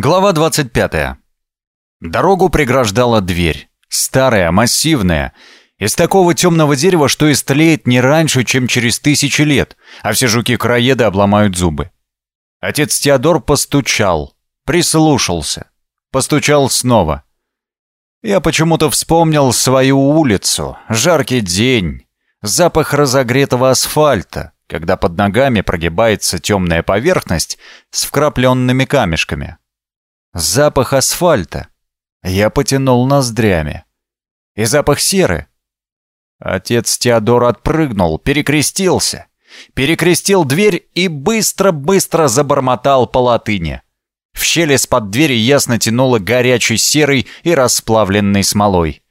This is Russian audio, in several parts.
Глава 25. Дорогу преграждала дверь. Старая, массивная. Из такого темного дерева, что истлеет не раньше, чем через тысячи лет, а все жуки-краеды обломают зубы. Отец Теодор постучал, прислушался. Постучал снова. Я почему-то вспомнил свою улицу, жаркий день, запах разогретого асфальта, когда под ногами прогибается темная поверхность с вкрапленными камешками. Запах асфальта. Я потянул ноздрями. И запах серы. Отец Теодор отпрыгнул, перекрестился. Перекрестил дверь и быстро-быстро забормотал по латыни. В щели с-под двери ясно тянуло горячей серой и расплавленной смолой.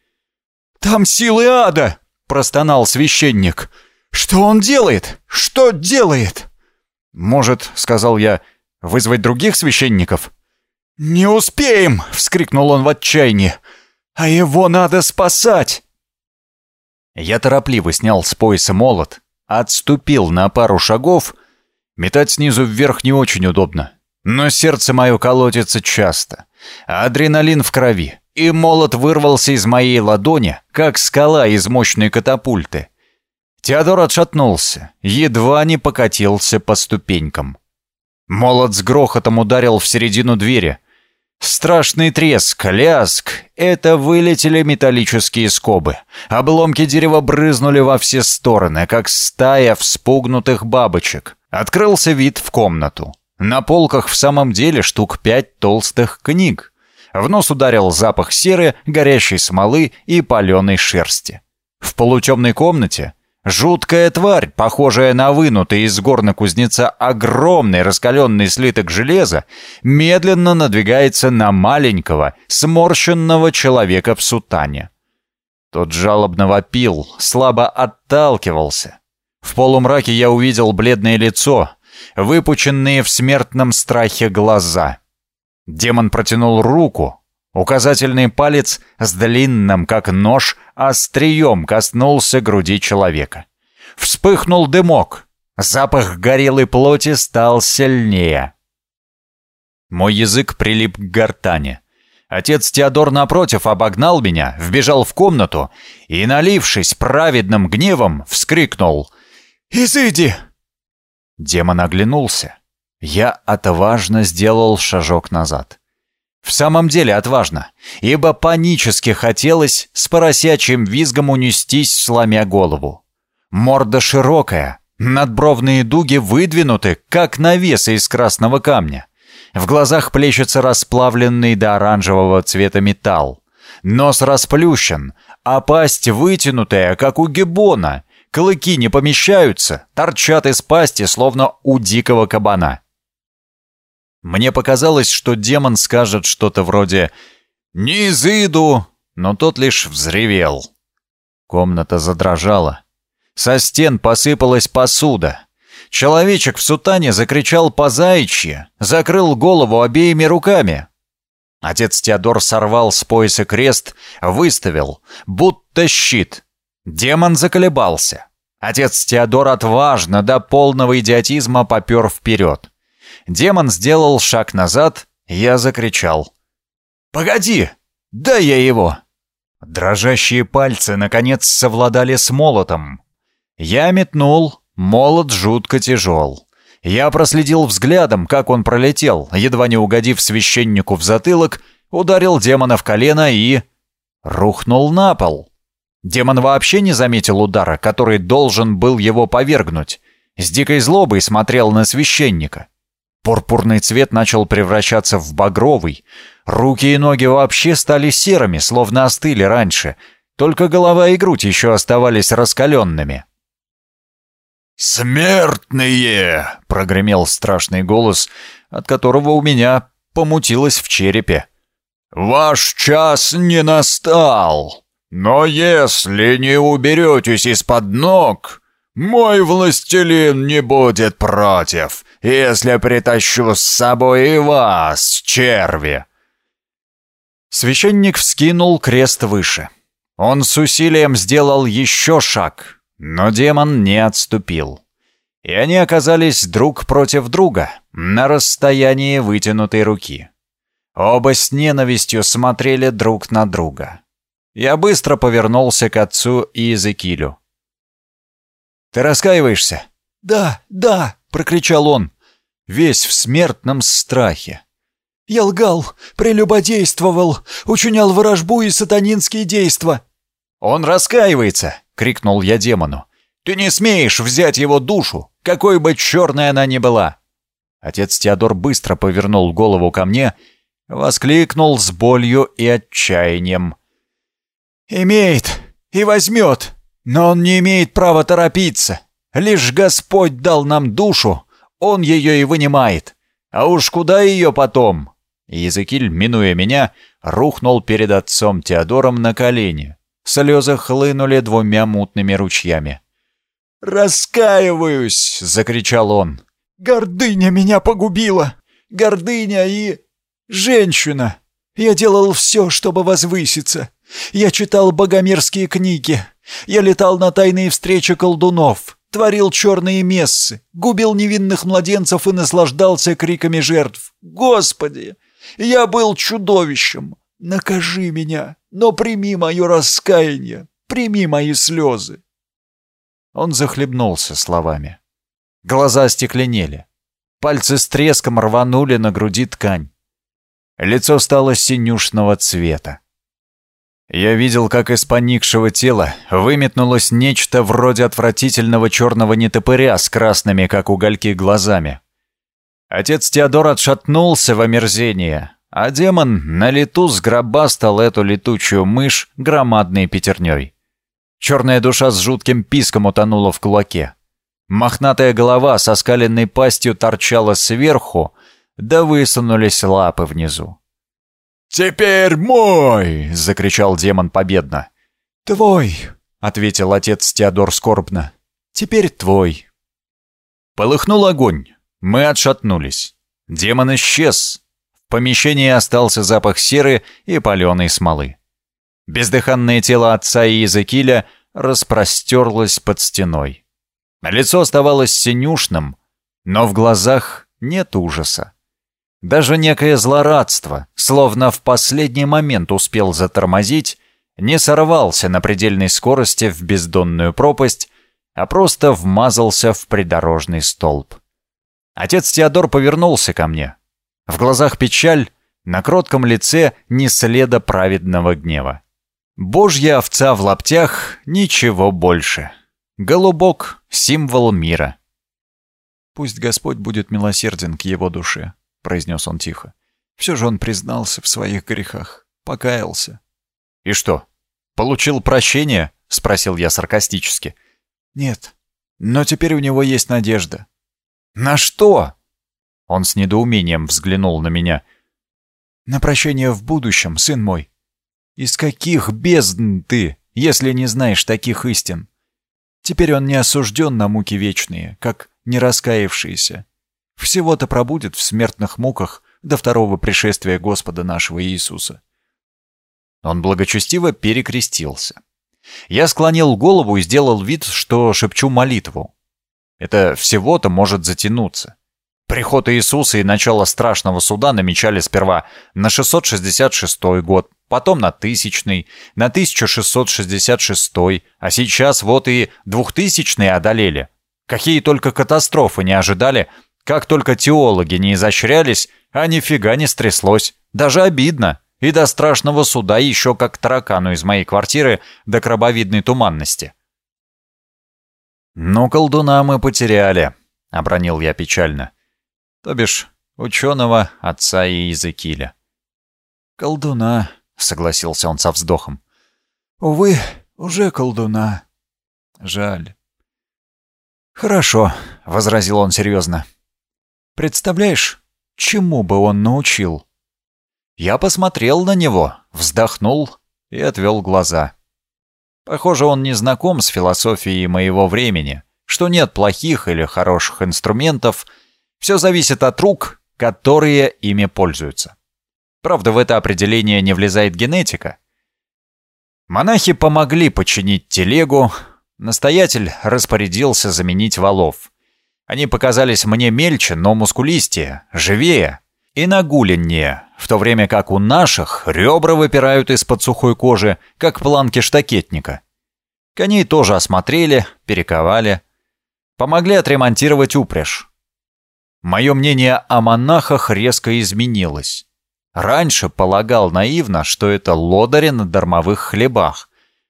«Там силы ада!» — простонал священник. «Что он делает? Что делает?» «Может, — сказал я, — вызвать других священников?» «Не успеем!» — вскрикнул он в отчаянии. «А его надо спасать!» Я торопливо снял с пояса молот, отступил на пару шагов. Метать снизу вверх не очень удобно. Но сердце мое колотится часто. Адреналин в крови, и молот вырвался из моей ладони, как скала из мощной катапульты. Теодор отшатнулся, едва не покатился по ступенькам. Молот с грохотом ударил в середину двери. Страшный треск, ляск — это вылетели металлические скобы. Обломки дерева брызнули во все стороны, как стая вспугнутых бабочек. Открылся вид в комнату. На полках в самом деле штук пять толстых книг. В нос ударил запах серы, горящей смолы и паленой шерсти. В полутемной комнате Жуткая тварь, похожая на вынутый из горна кузнеца огромный раскаленный слиток железа, медленно надвигается на маленького, сморщенного человека в сутане. Тот жалобно вопил, слабо отталкивался. В полумраке я увидел бледное лицо, выпученные в смертном страхе глаза. Демон протянул руку, Указательный палец с длинным, как нож, острием коснулся груди человека. Вспыхнул дымок. Запах горелой плоти стал сильнее. Мой язык прилип к гортани. Отец Теодор напротив обогнал меня, вбежал в комнату и, налившись праведным гневом, вскрикнул «Изыди!». Демон оглянулся. Я отважно сделал шажок назад. В самом деле отважно, ибо панически хотелось с поросячьим визгом унестись, сломя голову. Морда широкая, надбровные дуги выдвинуты, как навесы из красного камня. В глазах плещется расплавленный до оранжевого цвета металл. Нос расплющен, а пасть вытянутая, как у гиббона. Клыки не помещаются, торчат из пасти, словно у дикого кабана. Мне показалось, что демон скажет что-то вроде «Не изыду!», но тот лишь взревел. Комната задрожала. Со стен посыпалась посуда. Человечек в сутане закричал по заячьи, закрыл голову обеими руками. Отец Теодор сорвал с пояса крест, выставил, будто щит. Демон заколебался. Отец Теодор отважно до полного идиотизма попер вперед. Демон сделал шаг назад, я закричал. «Погоди! Дай я его!» Дрожащие пальцы, наконец, совладали с молотом. Я метнул, молот жутко тяжел. Я проследил взглядом, как он пролетел, едва не угодив священнику в затылок, ударил демона в колено и... рухнул на пол. Демон вообще не заметил удара, который должен был его повергнуть. С дикой злобой смотрел на священника. Пурпурный цвет начал превращаться в багровый. Руки и ноги вообще стали серыми, словно остыли раньше. Только голова и грудь еще оставались раскаленными. «Смертные!» — прогремел страшный голос, от которого у меня помутилось в черепе. «Ваш час не настал, но если не уберетесь из-под ног, мой властелин не будет против, если притащу с собой и вас, черви!» Священник вскинул крест выше. Он с усилием сделал еще шаг, но демон не отступил. И они оказались друг против друга на расстоянии вытянутой руки. Оба с ненавистью смотрели друг на друга. Я быстро повернулся к отцу и Иезекилю. «Ты раскаиваешься?» «Да, да!» — прокричал он, весь в смертном страхе. «Я лгал, прелюбодействовал, учинял ворожбу и сатанинские действа». «Он раскаивается!» — крикнул я демону. «Ты не смеешь взять его душу, какой бы черной она ни была!» Отец Теодор быстро повернул голову ко мне, воскликнул с болью и отчаянием. «Имеет и возьмет, но он не имеет права торопиться. Лишь Господь дал нам душу, он ее и вынимает. А уж куда ее потом?» Языкиль, минуя меня, рухнул перед отцом Теодором на колени. Слезы хлынули двумя мутными ручьями. «Раскаиваюсь!» — закричал он. «Гордыня меня погубила! Гордыня и... женщина! Я делал все, чтобы возвыситься. Я читал богомерзкие книги. Я летал на тайные встречи колдунов, творил черные мессы, губил невинных младенцев и наслаждался криками жертв. Господи! Я был чудовищем! Накажи меня, но прими мое раскаяние, прими мои слезы!» Он захлебнулся словами. Глаза остекленели. Пальцы с треском рванули на груди ткань. Лицо стало синюшного цвета. Я видел, как из поникшего тела выметнулось нечто вроде отвратительного черного нетопыря с красными, как угольки, глазами. Отец Теодор отшатнулся в омерзение, а демон на лету сгробастал эту летучую мышь громадной пятерней. Черная душа с жутким писком утонула в кулаке. Мохнатая голова со скаленной пастью торчала сверху, да высунулись лапы внизу. «Теперь мой!» — закричал демон победно. «Твой!» — ответил отец Теодор скорбно. «Теперь твой!» Полыхнул огонь. Мы отшатнулись. Демон исчез. В помещении остался запах серы и паленой смолы. Бездыханное тело отца и Иезекииля распростерлось под стеной. Лицо оставалось синюшным, но в глазах нет ужаса. Даже некое злорадство, словно в последний момент успел затормозить, не сорвался на предельной скорости в бездонную пропасть, а просто вмазался в придорожный столб. Отец Теодор повернулся ко мне. В глазах печаль, на кротком лице ни следа праведного гнева. Божья овца в лаптях — ничего больше. Голубок — символ мира. «Пусть Господь будет милосерден к его душе», — произнес он тихо. «Все же он признался в своих грехах, покаялся». «И что, получил прощение?» — спросил я саркастически. «Нет, но теперь у него есть надежда». «На что?» Он с недоумением взглянул на меня. «На прощение в будущем, сын мой. Из каких бездн ты, если не знаешь таких истин? Теперь он не осужден на муки вечные, как не раскаявшийся. Всего-то пробудет в смертных муках до второго пришествия Господа нашего Иисуса. Он благочестиво перекрестился. Я склонил голову и сделал вид, что шепчу молитву. Это всего-то может затянуться. Приход Иисуса и начало страшного суда намечали сперва на 666 год, потом на тысячный, на 1666, а сейчас вот и двухтысячные одолели. Какие только катастрофы не ожидали, как только теологи не изощрялись, а нифига не стряслось. Даже обидно. И до страшного суда еще как таракану из моей квартиры до крабовидной туманности. «Ну, колдуна мы потеряли», — обронил я печально. «То бишь, ученого отца и Иезекииля». «Колдуна», — согласился он со вздохом. «Увы, уже колдуна. Жаль». «Хорошо», — возразил он серьезно. «Представляешь, чему бы он научил?» Я посмотрел на него, вздохнул и отвел глаза. Похоже, он не знаком с философией моего времени, что нет плохих или хороших инструментов, все зависит от рук, которые ими пользуются. Правда, в это определение не влезает генетика. Монахи помогли починить телегу, настоятель распорядился заменить валов. Они показались мне мельче, но мускулистее, живее и нагуленнее, в то время как у наших ребра выпирают из-под сухой кожи, как планки штакетника. Коней тоже осмотрели, перековали, помогли отремонтировать упряжь. Мое мнение о монахах резко изменилось. Раньше полагал наивно, что это лодыри на дармовых хлебах,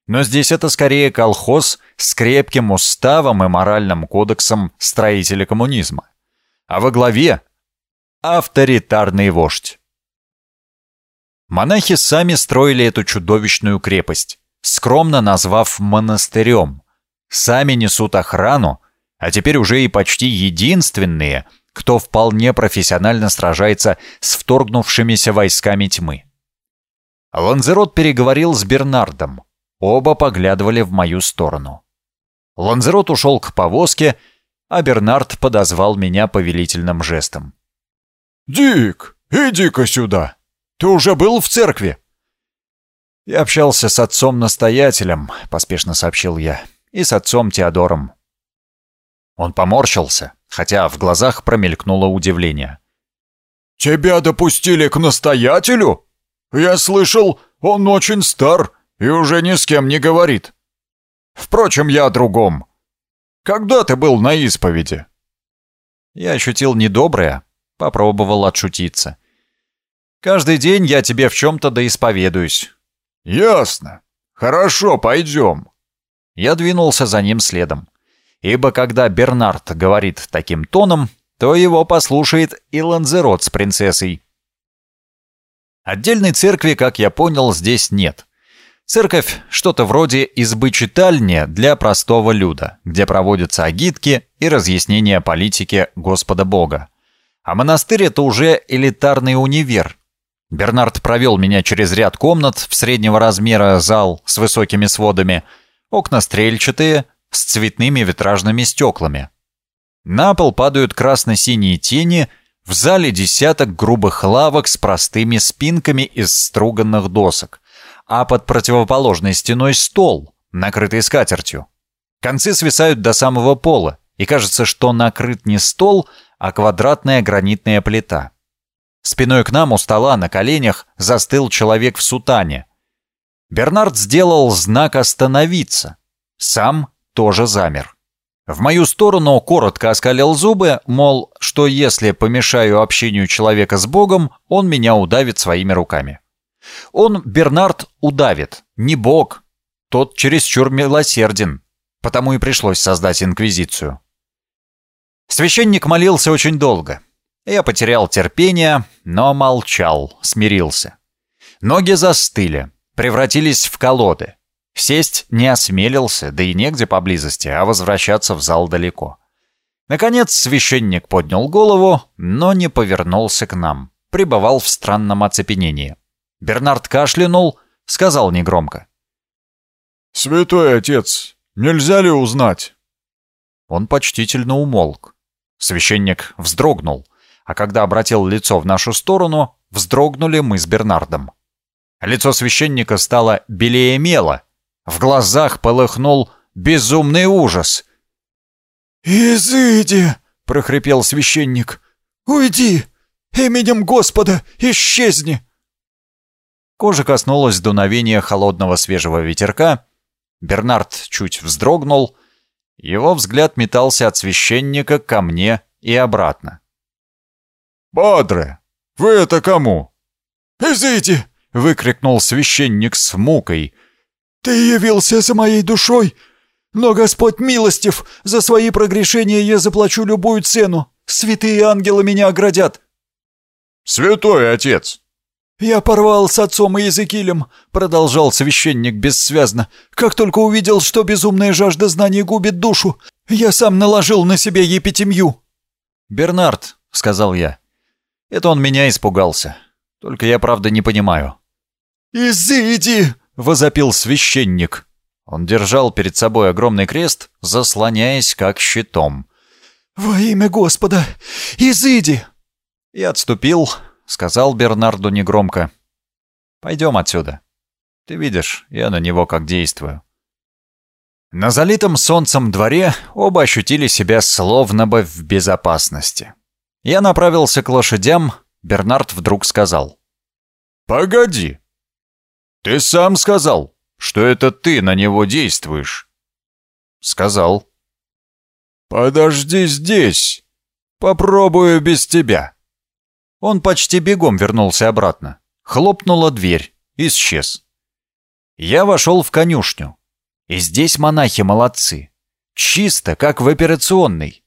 но здесь это скорее колхоз с крепким уставом и моральным кодексом строителя коммунизма. А во главе — авторитарный вождь. Монахи сами строили эту чудовищную крепость, скромно назвав монастырем. Сами несут охрану, а теперь уже и почти единственные, кто вполне профессионально сражается с вторгнувшимися войсками тьмы. Ланзерот переговорил с Бернардом. Оба поглядывали в мою сторону. Ланзерот ушел к повозке, а Бернард подозвал меня повелительным жестом. «Дик, иди-ка сюда! Ты уже был в церкви?» «Я общался с отцом-настоятелем», — поспешно сообщил я, — «и с отцом Теодором». Он поморщился, хотя в глазах промелькнуло удивление. «Тебя допустили к настоятелю? Я слышал, он очень стар и уже ни с кем не говорит. Впрочем, я о другом. Когда ты был на исповеди?» Я ощутил недоброе, попробовал отшутиться. «Каждый день я тебе в чем-то доисповедуюсь». «Ясно. Хорошо, пойдем». Я двинулся за ним следом ибо когда Бернард говорит таким тоном, то его послушает и Ланзерот с принцессой. Отдельной церкви, как я понял, здесь нет. Церковь — что-то вроде избы-читальни для простого люда, где проводятся агитки и разъяснения политики Господа Бога. А монастырь — это уже элитарный универ. Бернард провел меня через ряд комнат в среднего размера зал с высокими сводами, окна стрельчатые, с цветными витражными стеклами. На пол падают красно-синие тени, в зале десяток грубых лавок с простыми спинками из струганных досок, а под противоположной стеной стол, накрытый скатертью. Концы свисают до самого пола, и кажется, что накрыт не стол, а квадратная гранитная плита. Спиной к нам у стола на коленях застыл человек в сутане. Бернард сделал знак «Остановиться». Сам тоже замер. В мою сторону коротко оскалил зубы, мол, что если помешаю общению человека с Богом, он меня удавит своими руками. Он, Бернард, удавит, не Бог. Тот чересчур милосерден, потому и пришлось создать инквизицию. Священник молился очень долго. Я потерял терпение, но молчал, смирился. Ноги застыли, превратились в колоды. Сесть не осмелился, да и негде поблизости, а возвращаться в зал далеко. Наконец священник поднял голову, но не повернулся к нам, пребывал в странном оцепенении. Бернард кашлянул, сказал негромко. «Святой отец, нельзя ли узнать?» Он почтительно умолк. Священник вздрогнул, а когда обратил лицо в нашу сторону, вздрогнули мы с Бернардом. Лицо священника стало белее мела, в глазах полыхнул безумный ужас. «Изыди!» — прохрипел священник. «Уйди! Именем Господа исчезни!» Кожа коснулась дуновения холодного свежего ветерка. Бернард чуть вздрогнул. Его взгляд метался от священника ко мне и обратно. «Падре, вы это кому?» «Изыди!» — выкрикнул священник с мукой — «Ты явился за моей душой, но Господь милостив, за свои прогрешения я заплачу любую цену. Святые ангелы меня оградят». «Святой отец!» «Я порвал с отцом и Иезекиилем», — продолжал священник бессвязно. «Как только увидел, что безумная жажда знаний губит душу, я сам наложил на себя епитемью». «Бернард», — сказал я, — «это он меня испугался. Только я правда не понимаю». «Изыди!» возопил священник. Он держал перед собой огромный крест, заслоняясь как щитом. «Во имя Господа! Изыди!» И отступил, сказал Бернарду негромко. «Пойдем отсюда. Ты видишь, я на него как действую». На залитом солнцем дворе оба ощутили себя словно бы в безопасности. Я направился к лошадям, Бернард вдруг сказал. Погоди. Ты сам сказал, что это ты на него действуешь. Сказал. Подожди здесь. Попробую без тебя. Он почти бегом вернулся обратно. Хлопнула дверь. Исчез. Я вошел в конюшню. И здесь монахи молодцы. Чисто, как в операционной.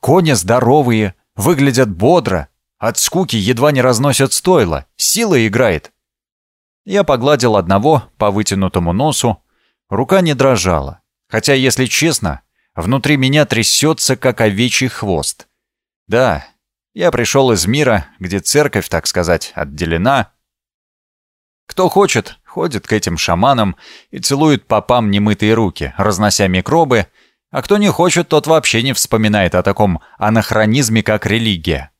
Кони здоровые, выглядят бодро. От скуки едва не разносят стойло. Сила играет. Я погладил одного по вытянутому носу. Рука не дрожала. Хотя, если честно, внутри меня трясется, как овечий хвост. Да, я пришел из мира, где церковь, так сказать, отделена. Кто хочет, ходит к этим шаманам и целует попам немытые руки, разнося микробы, а кто не хочет, тот вообще не вспоминает о таком анахронизме, как религия.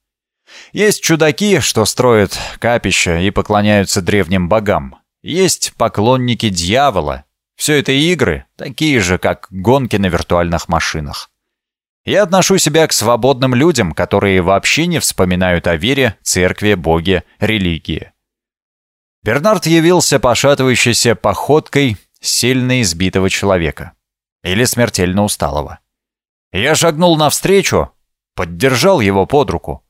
Есть чудаки, что строят капища и поклоняются древним богам. Есть поклонники дьявола. Все это игры, такие же, как гонки на виртуальных машинах. Я отношу себя к свободным людям, которые вообще не вспоминают о вере, церкви, боге, религии. Бернард явился пошатывающейся походкой сильно избитого человека. Или смертельно усталого. Я шагнул навстречу, поддержал его под руку.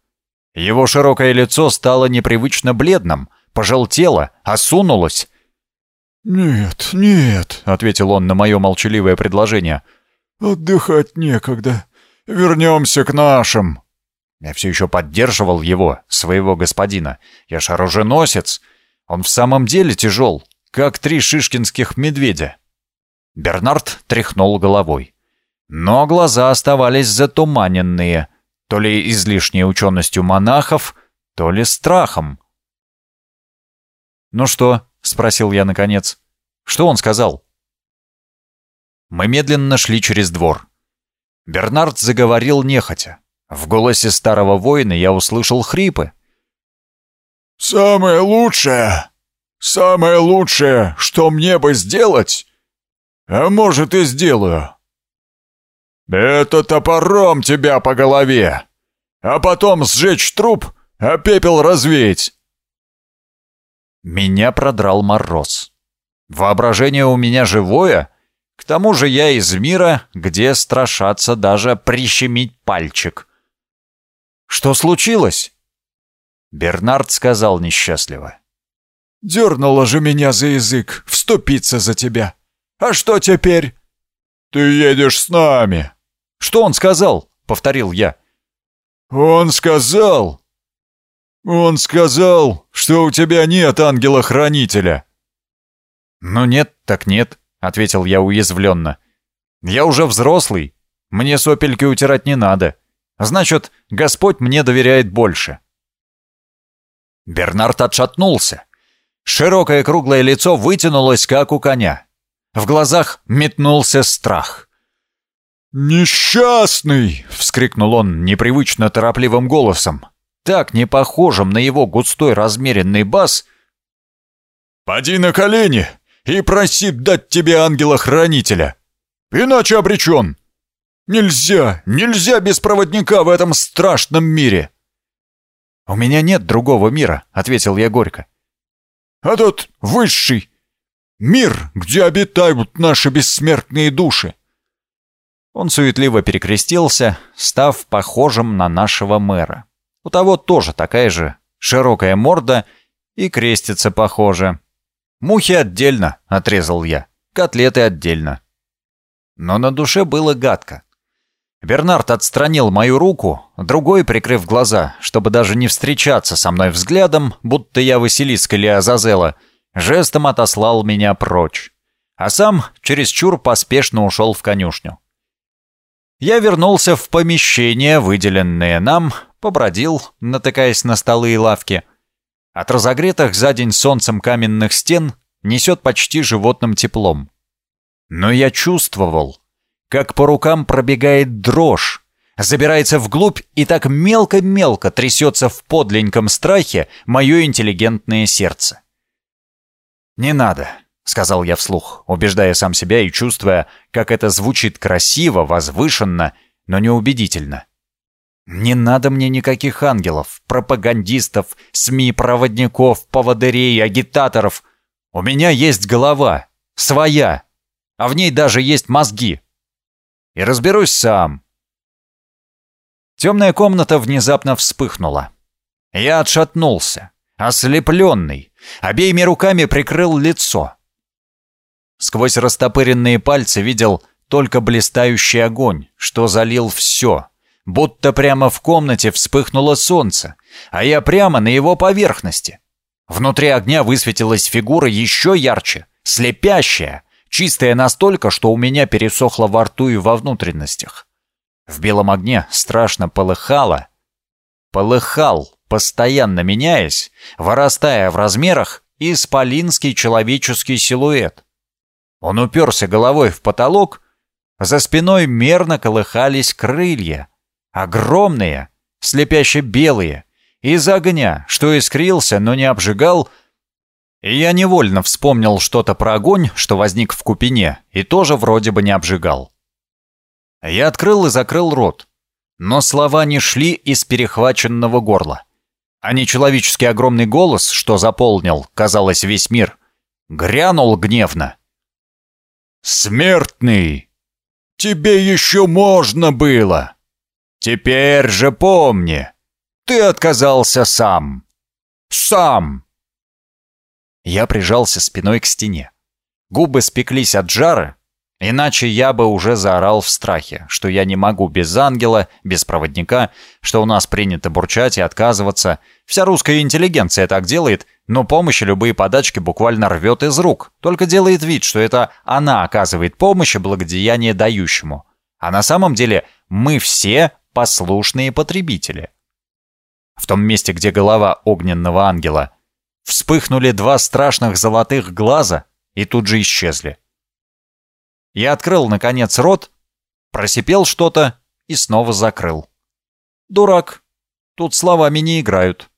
Его широкое лицо стало непривычно бледным, пожелтело, осунулось. «Нет, нет», — ответил он на мое молчаливое предложение. «Отдыхать некогда. Вернемся к нашим». Я все еще поддерживал его, своего господина. Я ж оруженосец. Он в самом деле тяжел, как три шишкинских медведя. Бернард тряхнул головой. Но глаза оставались затуманенные, то ли излишней ученостью монахов, то ли страхом. «Ну что?» — спросил я наконец. «Что он сказал?» Мы медленно шли через двор. Бернард заговорил нехотя. В голосе старого воина я услышал хрипы. «Самое лучшее, самое лучшее, что мне бы сделать, а может и сделаю, это топором тебя по голове, а потом сжечь труп, а пепел развеять». Меня продрал мороз. Воображение у меня живое, к тому же я из мира, где страшаться даже прищемить пальчик. «Что случилось?» Бернард сказал несчастливо. «Дернуло же меня за язык вступиться за тебя. А что теперь?» «Ты едешь с нами». «Что он сказал?» — повторил я. «Он сказал... Он сказал, что у тебя нет ангела-хранителя». «Ну нет, так нет», — ответил я уязвленно. «Я уже взрослый. Мне сопельки утирать не надо. Значит, Господь мне доверяет больше». Бернард отшатнулся. Широкое круглое лицо вытянулось, как у коня. В глазах метнулся страх. «Несчастный!» — вскрикнул он непривычно торопливым голосом, так не похожим на его густой размеренный бас. «Поди на колени и проси дать тебе ангела-хранителя, иначе обречен. Нельзя, нельзя без проводника в этом страшном мире!» «У меня нет другого мира», — ответил я горько. «А тот высший, мир, где обитают наши бессмертные души». Он суетливо перекрестился, став похожим на нашего мэра. У того тоже такая же широкая морда и крестится похоже. «Мухи отдельно», — отрезал я, — «котлеты отдельно». Но на душе было гадко. Бернард отстранил мою руку, другой, прикрыв глаза, чтобы даже не встречаться со мной взглядом, будто я Василиск или Азазела, жестом отослал меня прочь. А сам чересчур поспешно ушел в конюшню. Я вернулся в помещение, выделенное нам, побродил, натыкаясь на столы и лавки. От разогретых за день солнцем каменных стен несет почти животным теплом. Но я чувствовал, как по рукам пробегает дрожь, забирается вглубь и так мелко-мелко трясется в подленьком страхе мое интеллигентное сердце. «Не надо», — сказал я вслух, убеждая сам себя и чувствуя, как это звучит красиво, возвышенно, но неубедительно. Не надо мне никаких ангелов, пропагандистов, СМИ-проводников, поводырей, агитаторов. У меня есть голова, своя, а в ней даже есть мозги. И разберусь сам. Темная комната внезапно вспыхнула. Я отшатнулся, ослепленный, обеими руками прикрыл лицо. Сквозь растопыренные пальцы видел только блистающий огонь, что залил все, будто прямо в комнате вспыхнуло солнце, а я прямо на его поверхности. Внутри огня высветилась фигура еще ярче, слепящая, чистая настолько, что у меня пересохло во рту и во внутренностях. В белом огне страшно полыхало. Полыхал, постоянно меняясь, вырастая в размерах, исполинский человеческий силуэт. Он уперся головой в потолок, за спиной мерно колыхались крылья, огромные, слепяще белые, из огня, что искрился, но не обжигал, и я невольно вспомнил что-то про огонь, что возник в купине, и тоже вроде бы не обжигал. Я открыл и закрыл рот, но слова не шли из перехваченного горла. А нечеловеческий огромный голос, что заполнил, казалось, весь мир, грянул гневно. «Смертный! Тебе еще можно было! Теперь же помни, ты отказался сам! Сам!» Я прижался спиной к стене. Губы спеклись от жара, иначе я бы уже заорал в страхе, что я не могу без ангела, без проводника, что у нас принято бурчать и отказываться. Вся русская интеллигенция так делает, но помощь любые подачки буквально рвет из рук, только делает вид, что это она оказывает помощь и благодеяние дающему. А на самом деле мы все послушные потребители. В том месте, где голова огненного ангела – Вспыхнули два страшных золотых глаза и тут же исчезли. Я открыл, наконец, рот, просипел что-то и снова закрыл. Дурак. Тут словами не играют.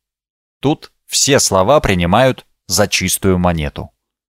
Тут все слова принимают за чистую монету.